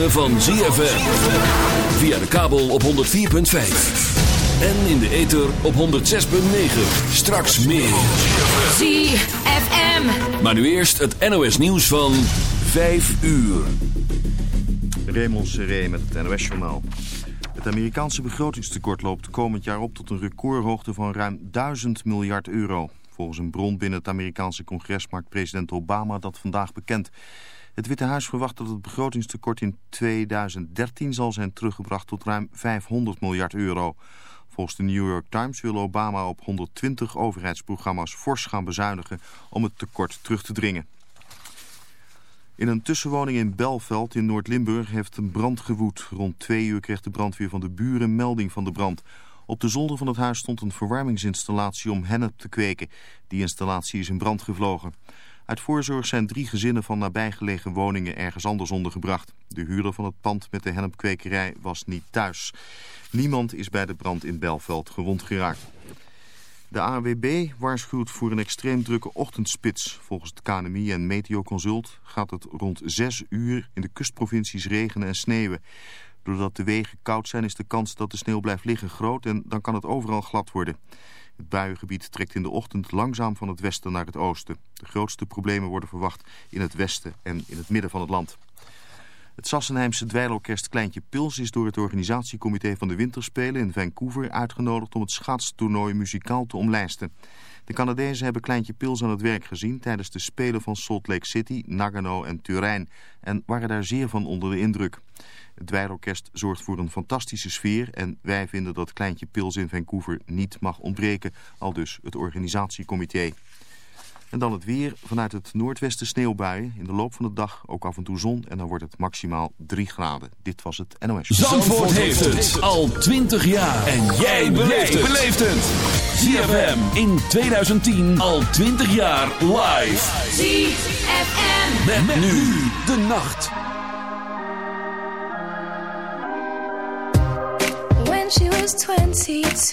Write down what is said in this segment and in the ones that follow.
ritme van ZFM. Via de kabel op 104.5. En in de ether op 106.9. Straks meer. ZFM. Maar nu eerst het NOS nieuws van 5 uur. Raymond Seré met het NOS-journaal. Het Amerikaanse begrotingstekort loopt komend jaar op tot een recordhoogte van ruim 1000 miljard euro. Volgens een bron binnen het Amerikaanse congres maakt president Obama dat vandaag bekend. Het Witte Huis verwacht dat het begrotingstekort in 2013 zal zijn teruggebracht tot ruim 500 miljard euro. Volgens de New York Times wil Obama op 120 overheidsprogramma's fors gaan bezuinigen om het tekort terug te dringen. In een tussenwoning in Belveld in Noord-Limburg heeft een brand gewoed. Rond twee uur kreeg de brandweer van de buren melding van de brand. Op de zolder van het huis stond een verwarmingsinstallatie om hennep te kweken. Die installatie is in brand gevlogen. Uit voorzorg zijn drie gezinnen van nabijgelegen woningen ergens anders ondergebracht. De huurder van het pand met de hennepkwekerij was niet thuis. Niemand is bij de brand in Belveld gewond geraakt. De AWB waarschuwt voor een extreem drukke ochtendspits. Volgens het KNMI en Meteoconsult gaat het rond 6 uur in de kustprovincies regenen en sneeuwen. Doordat de wegen koud zijn is de kans dat de sneeuw blijft liggen groot en dan kan het overal glad worden. Het buiengebied trekt in de ochtend langzaam van het westen naar het oosten. De grootste problemen worden verwacht in het westen en in het midden van het land. Het Sassenheimse dweilorkest Kleintje Pils is door het organisatiecomité van de Winterspelen in Vancouver uitgenodigd om het schaatstoernooi muzikaal te omlijsten. De Canadezen hebben Kleintje Pils aan het werk gezien tijdens de Spelen van Salt Lake City, Nagano en Turijn en waren daar zeer van onder de indruk. Het dweilorkest zorgt voor een fantastische sfeer en wij vinden dat Kleintje Pils in Vancouver niet mag ontbreken, al dus het organisatiecomité. En dan het weer. Vanuit het noordwesten sneeuwbuien. In de loop van de dag ook af en toe zon. En dan wordt het maximaal 3 graden. Dit was het NOS. Zandvoort heeft het al 20 jaar. En jij beleeft het. ZFM in 2010 al 20 jaar live. ZFM. Met, met nu de nacht. When she was 22,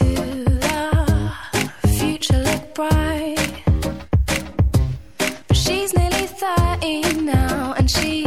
the future looked bright. dying now, and she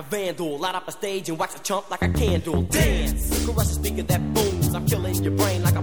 A vandal. Light up a stage and wax a chump like a candle. Dance, caress a speaker that booms. I'm killing your brain like a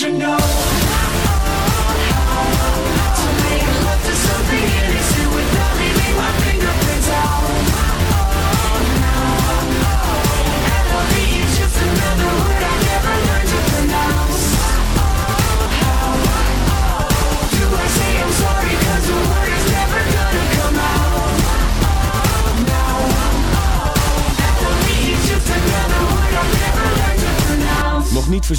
You know.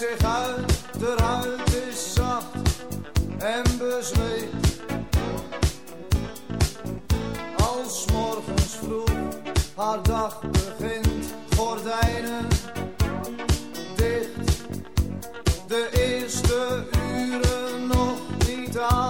zich uit, de huid is zacht en bezweet. Als morgens vroeg haar dag begint, gordijnen dicht. De eerste uren nog niet aan.